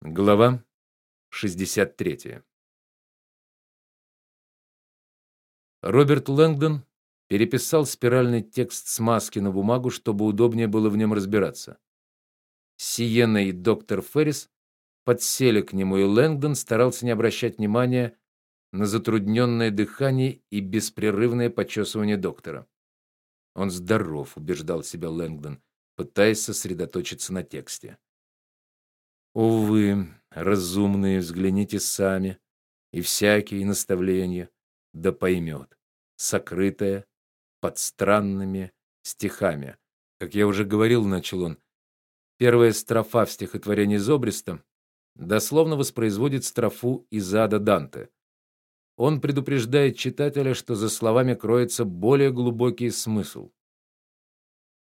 Глава 63. Роберт Лэнгдон переписал спиральный текст с маски на бумагу, чтобы удобнее было в нем разбираться. Сиена и доктор Феррис подсели к нему, и Лэнгдон старался не обращать внимания на затрудненное дыхание и беспрерывное почесывание доктора. Он здоров, убеждал себя Лэнгдон, пытаясь сосредоточиться на тексте. Увы, разумные, взгляните сами, и всякие наставления да поймет, сокрытое под странными стихами. Как я уже говорил, начал он, первая строфа в стихотворении Зобриста дословно воспроизводит строфу из Ада Данте. Он предупреждает читателя, что за словами кроется более глубокий смысл.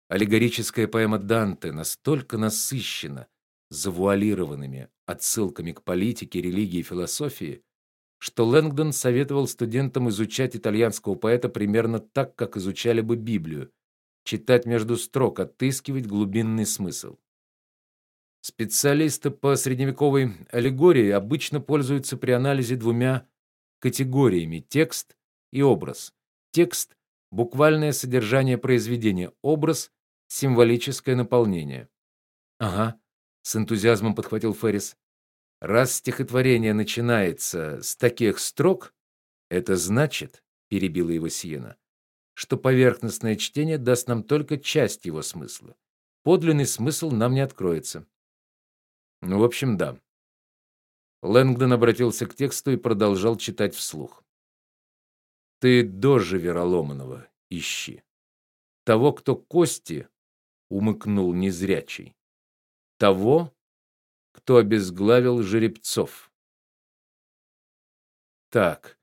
Аллегорическая поэма Данте настолько насыщена завуалированными отсылками к политике, религии и философии, что Лэнгдон советовал студентам изучать итальянского поэта примерно так, как изучали бы Библию, читать между строк, отыскивать глубинный смысл. Специалисты по средневековой аллегории обычно пользуются при анализе двумя категориями: текст и образ. Текст буквальное содержание произведения, образ символическое наполнение. Ага, с энтузиазмом подхватил Феррис. Раз стихотворение начинается с таких строк, это значит, перебила его Сиена, что поверхностное чтение даст нам только часть его смысла. Подлинный смысл нам не откроется. Ну, в общем, да. Лэнгдон обратился к тексту и продолжал читать вслух. Ты дожи Вероломанова ищи. Того, кто кости умыкнул незрячий того, кто обезглавил жеребцов. Так.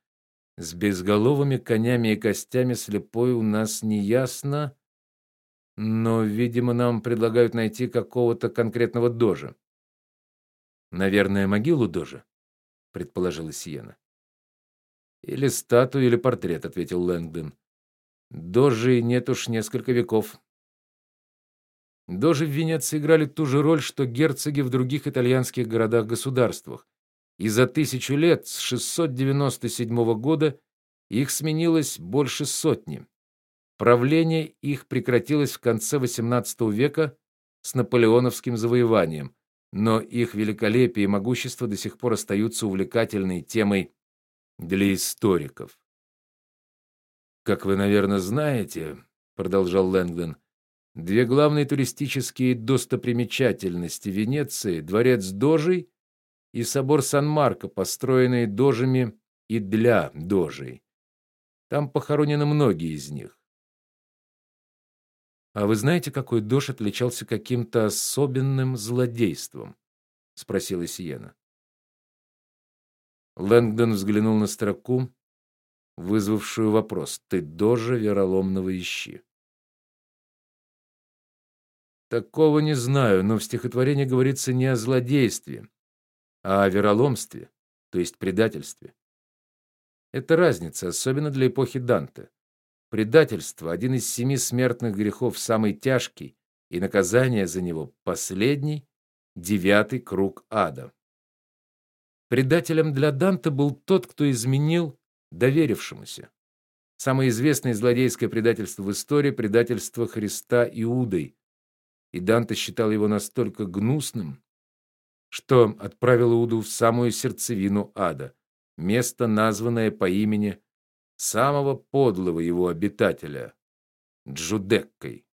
С безголовыми конями и костями слепой у нас не ясно, но, видимо, нам предлагают найти какого-то конкретного дожа. Наверное, могилу дожа, предположила Сиена. Или статую, или портрет, ответил Лэнгдон. Дожи нет уж несколько веков. Дожи в Венеции играли ту же роль, что герцоги в других итальянских городах-государствах. И за тысячу лет с 697 года их сменилось больше сотни. Правление их прекратилось в конце XVIII века с наполеоновским завоеванием, но их великолепие и могущество до сих пор остаются увлекательной темой для историков. Как вы, наверное, знаете, продолжал Лэнгдон, Две главные туристические достопримечательности Венеции дворец Дожей и собор Сан-Марко, построенные дожами и для дожей. Там похоронены многие из них. А вы знаете, какой дож отличался каким-то особенным злодейством? спросила Сиена. Лэнгдон взглянул на строку, вызвавшую вопрос: "Ты дожа вероломного ищи?" Такого не знаю, но в стихотворении говорится не о злодействе, а о вероломстве, то есть предательстве. Это разница, особенно для эпохи Данте. Предательство один из семи смертных грехов, самый тяжкий, и наказание за него последний, девятый круг ада. Предателем для Данте был тот, кто изменил доверившемуся. Самое известное злодейское предательство в истории предательство Христа Иудой, и Данте считал его настолько гнусным, что отправил Иуду в самую сердцевину ада, место, названное по имени самого подлого его обитателя Джудеккой.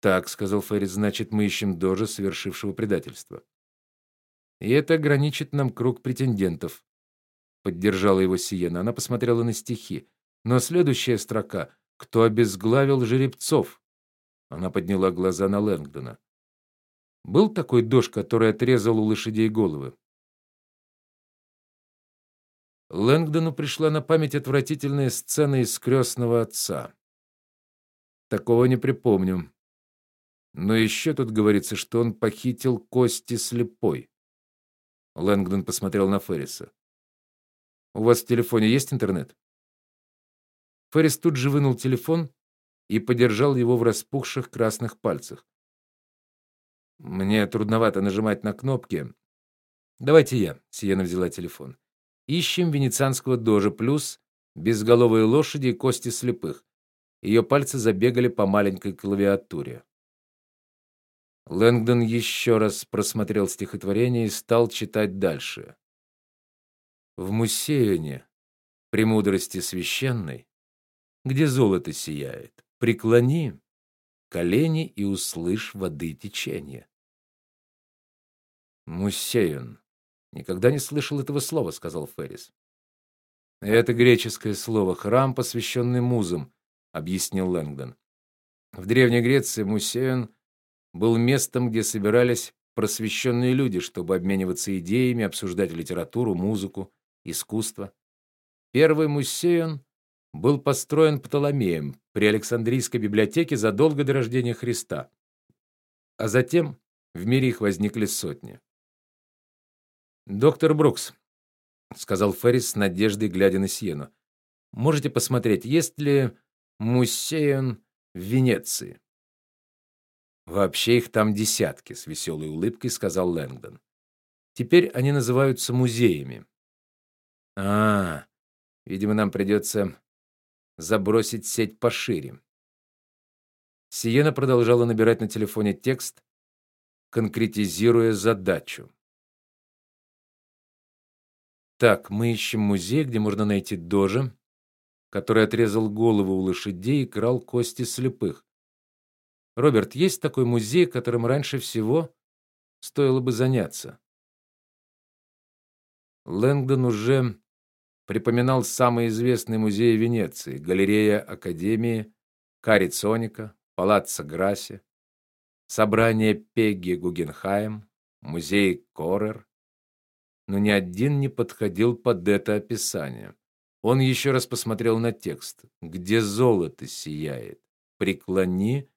Так, сказал Феррис, значит, мы ищем дожа, совершившего предательство. И это ограничит нам круг претендентов. Поддержала его Сиена. Она посмотрела на стихи. Но следующая строка кто обезглавил жеребцов? Она подняла глаза на Лэнгдона. Был такой дождь, который отрезал у лошадей головы. Лэнгдону пришла на память отвратительная сцена из крестного отца. Такого не припомню. Но еще тут говорится, что он похитил кости слепой. Лэнгдон посмотрел на Ферриса. У вас в телефоне есть интернет? Феррис тут же вынул телефон и подержал его в распухших красных пальцах. Мне трудновато нажимать на кнопки. Давайте я. Сиена взяла телефон. Ищем венецианского дожа плюс безголовые лошади и кости слепых. Ее пальцы забегали по маленькой клавиатуре. Лэнгдон еще раз просмотрел стихотворение и стал читать дальше. В Мусеяне, премудрости священной, где золото сияет, преклони колени и услышь воды течения. Мусеян. Никогда не слышал этого слова, сказал Феррис. Это греческое слово храм, посвященный музам, объяснил Лэнгдон. В древней Греции Мусеян был местом, где собирались просвещенные люди, чтобы обмениваться идеями, обсуждать литературу, музыку, искусство. Первый Мусеян был построен Птоломеем при Александрийской библиотеке задолго до рождения Христа. А затем в мире их возникли сотни. Доктор Брукс, сказал Феррис с надеждой глядя на Сиену. Можете посмотреть, есть ли Мусеян в Венеции? Вообще их там десятки, с веселой улыбкой сказал Лэнгдон. Теперь они называются музеями. А, видимо, нам придется забросить сеть пошире. Сиена продолжала набирать на телефоне текст, конкретизируя задачу. Так, мы ищем музей, где можно найти дожа, который отрезал голову у лошадей и крал кости слепых. Роберт, есть такой музей, которым раньше всего стоило бы заняться. Лэнгдон уже припоминал самые известные музеи Венеции: галерея Академии, Карицоника, Палаццо Грасси, собрание Пегги Гугенхайм, музей Корер, но ни один не подходил под это описание. Он еще раз посмотрел на текст, где золото сияет. Преклони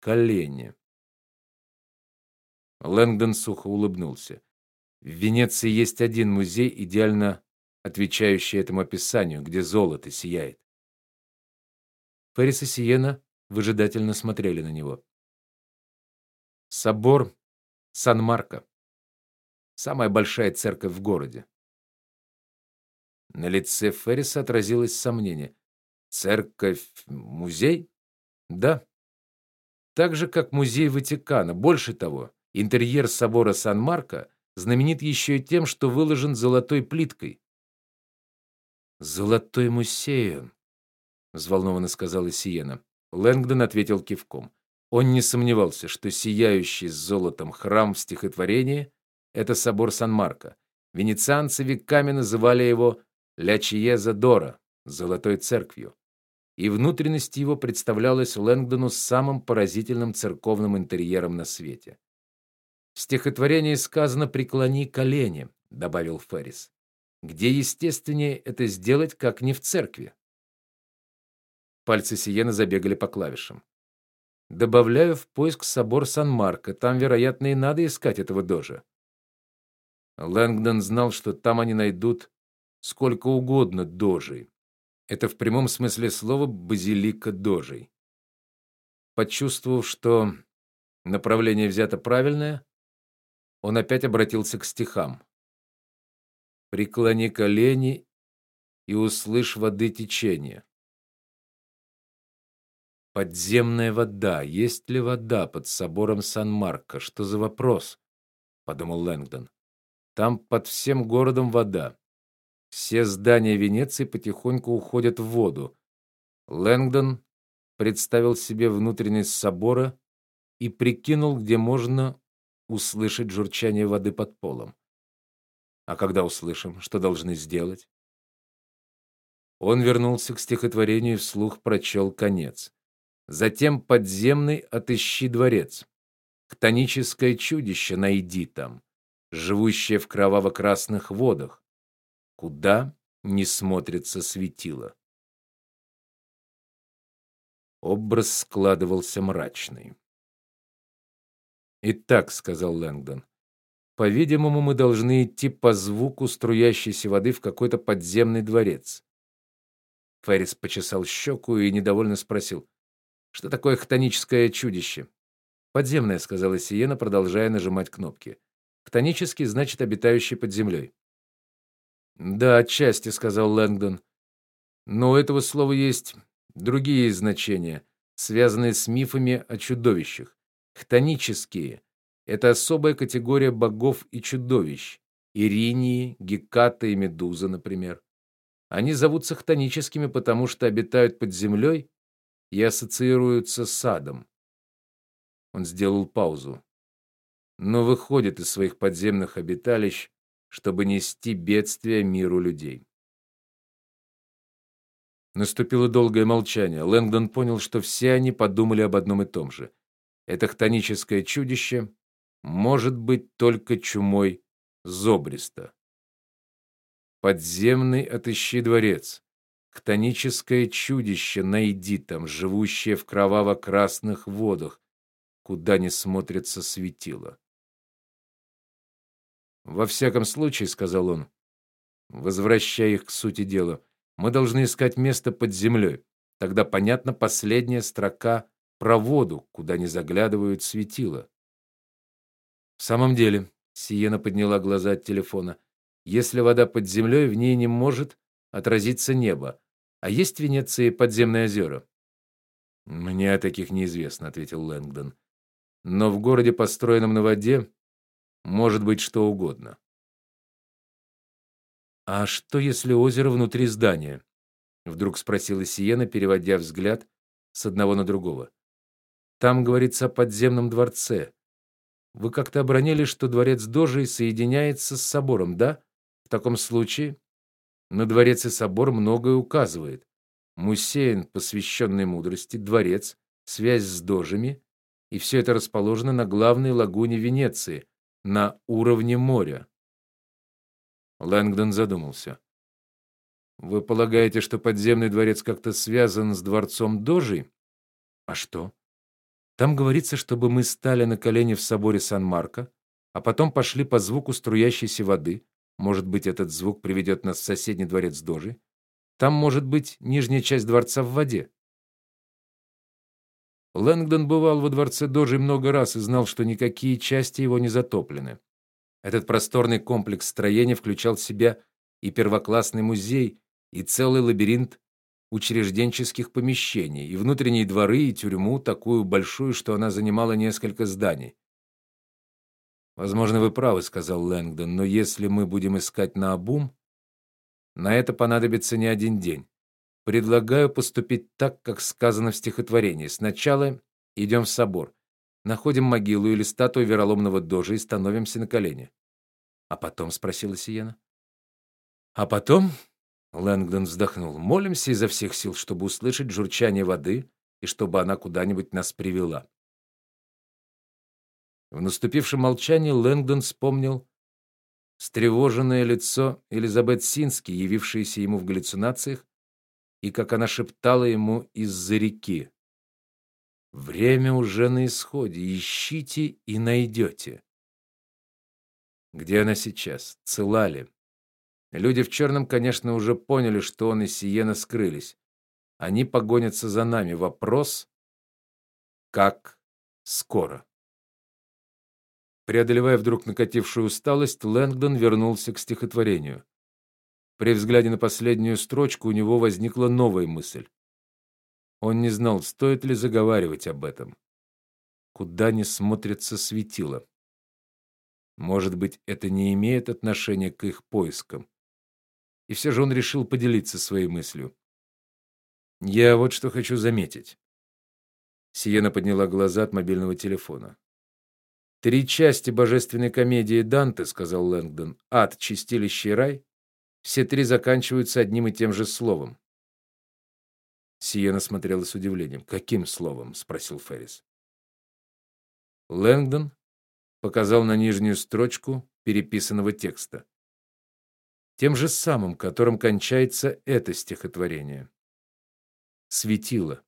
колени. Лэнгдон сухо улыбнулся. В Венеции есть один музей, идеально отвечающий этому описанию, где золото сияет. Феррис и Сиена выжидательно смотрели на него. Собор Сан-Марко. Самая большая церковь в городе. На лице Ферриса отразилось сомнение. Церковь, музей? Да так же как музей Ватикана. Больше того, интерьер собора Сан-Марко знаменит еще и тем, что выложен золотой плиткой. Золотой мусеем, взволнованно сказала Сиена. Лэнгдон ответил кивком. Он не сомневался, что сияющий золотом храм в стихотворении это собор Сан-Марко. Венецианцы веками называли его Ля Чиеза Дора, золотой церковью и внутренность его представлялась Лэнгдону самым поразительным церковным интерьером на свете. В стихотворении сказано преклони колени, добавил Феррис. Где естественнее это сделать, как не в церкви? Пальцы Сиены забегали по клавишам. Добавляю в поиск собор Сан-Марко, там, вероятно, и надо искать этого дожа. Лэнгдон знал, что там они найдут сколько угодно дожей. Это в прямом смысле слова базилика дожей. Почувствовав, что направление взято правильное, он опять обратился к стихам. Преклони колени и услышь воды течения. Подземная вода. Есть ли вода под собором Сан-Марко? Что за вопрос? подумал Лэнгдон. Там под всем городом вода. Все здания Венеции потихоньку уходят в воду. Лэнгдон представил себе внутренность собора и прикинул, где можно услышать журчание воды под полом. А когда услышим, что должны сделать? Он вернулся к стихотворению и вслух прочел конец. Затем подземный отыщи дворец. Хтоническое чудище найди там, живущее в кроваво-красных водах куда не смотрится светило. Образ складывался мрачный. "Итак", сказал Лэнгдон. "По-видимому, мы должны идти по звуку струящейся воды в какой-то подземный дворец". Феррис почесал щеку и недовольно спросил: "Что такое хтоническое чудище?" Подземная, сказала Сиена, продолжая нажимать кнопки. Хтонический значит обитающий под землей. Да, отчасти, сказал Лэнгдон. Но у этого слова есть другие значения, связанные с мифами о чудовищах. Хтонические это особая категория богов и чудовищ. Иринии, Геката и Медуза, например. Они зовутся хтоническими, потому что обитают под землей и ассоциируются с адом. Он сделал паузу. Но выходит из своих подземных обиталищ, чтобы нести бедствие миру людей. Наступило долгое молчание. Лэнгдон понял, что все они подумали об одном и том же. Это хтоническое чудище может быть только чумой Зобриста. Подземный отыщи дворец. Хтоническое чудище найди там, живущее в кроваво-красных водах, куда не смотрится светило. Во всяком случае, сказал он, возвращая их к сути дела, мы должны искать место под землей. Тогда понятна последняя строка про воду, куда не заглядывают светила. В самом деле, Сиена подняла глаза от телефона. Если вода под землей, в ней не может отразиться небо. А есть в Венеции подземные озера?» Мне о таких неизвестно, ответил Лэнгдон. Но в городе, построенном на воде, может быть что угодно. А что если озеро внутри здания? вдруг спросила Сиена, переводя взгляд с одного на другого. Там говорится о подземном дворце. Вы как-то обронили, что дворец Дожи соединяется с собором, да? В таком случае на дворец и собор многое указывает. Мусейн, посвященный мудрости, дворец, связь с Дожами, и все это расположено на главной лагуне Венеции, на уровне моря. Лэнгдон задумался. Вы полагаете, что подземный дворец как-то связан с дворцом Дожи? А что? Там говорится, чтобы мы стали на колени в соборе Сан-Марко, а потом пошли по звуку струящейся воды. Может быть, этот звук приведет нас в соседний дворец Дожи. Там может быть нижняя часть дворца в воде. Лэнгдон бывал во дворце Дожи много раз и знал, что никакие части его не затоплены. Этот просторный комплекс строений включал в себя и первоклассный музей, и целый лабиринт учрежденческих помещений, и внутренние дворы, и тюрьму, такую большую, что она занимала несколько зданий. Возможно, вы правы, сказал Лэнгдон, но если мы будем искать на обум, на это понадобится не один день. Предлагаю поступить так, как сказано в стихотворении. Сначала идем в собор, находим могилу или статую вероломного дожа и становимся на колени. А потом спросила Сиена. А потом Лэнгдон вздохнул. Молимся изо всех сил, чтобы услышать журчание воды и чтобы она куда-нибудь нас привела. В наступившем молчании Лэнгдон вспомнил встревоженное лицо Элизабет Сински, явившееся ему в галлюцинациях, и как она шептала ему из-за реки: "Время уже на исходе, ищите и найдете». Где она сейчас? Цела ли? Люди в черном, конечно, уже поняли, что он и Сиена скрылись. Они погонятся за нами. Вопрос как скоро. Преодолевая вдруг накатившую усталость, Лэнгдон вернулся к стихотворению. При взгляде на последнюю строчку у него возникла новая мысль. Он не знал, стоит ли заговаривать об этом. Куда ни смотрится светило. Может быть, это не имеет отношения к их поискам. И все же он решил поделиться своей мыслью. Я вот что хочу заметить. Сиена подняла глаза от мобильного телефона. Три части божественной комедии Данте, сказал Лэнгдон. Ад, чистилище и рай. Все три заканчиваются одним и тем же словом. Сиена смотрела с удивлением. Каким словом? спросил Феррис. Лэнгдон показал на нижнюю строчку переписанного текста тем же самым, которым кончается это стихотворение. Светило.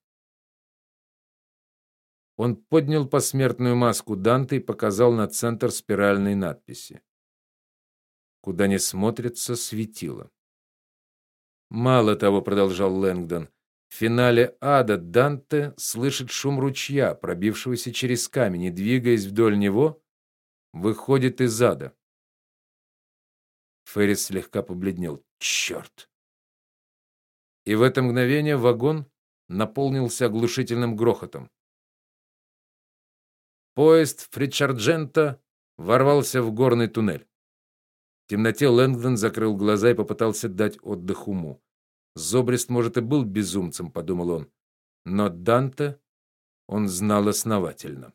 Он поднял посмертную маску Данте и показал на центр спиральной надписи. Куда не смотрится светило. Мало того, продолжал Лэнгдон, В финале ада Данте слышит шум ручья, пробившегося через камень, и двигаясь вдоль него, выходит из ада. Феррис слегка побледнел. Черт! И в это мгновение вагон наполнился оглушительным грохотом. Поезд Фричарджента ворвался в горный туннель. В темноте Лэнгдон закрыл глаза и попытался дать отдых уму. Зобрист, может, и был безумцем, подумал он, но Данте он знал основательно.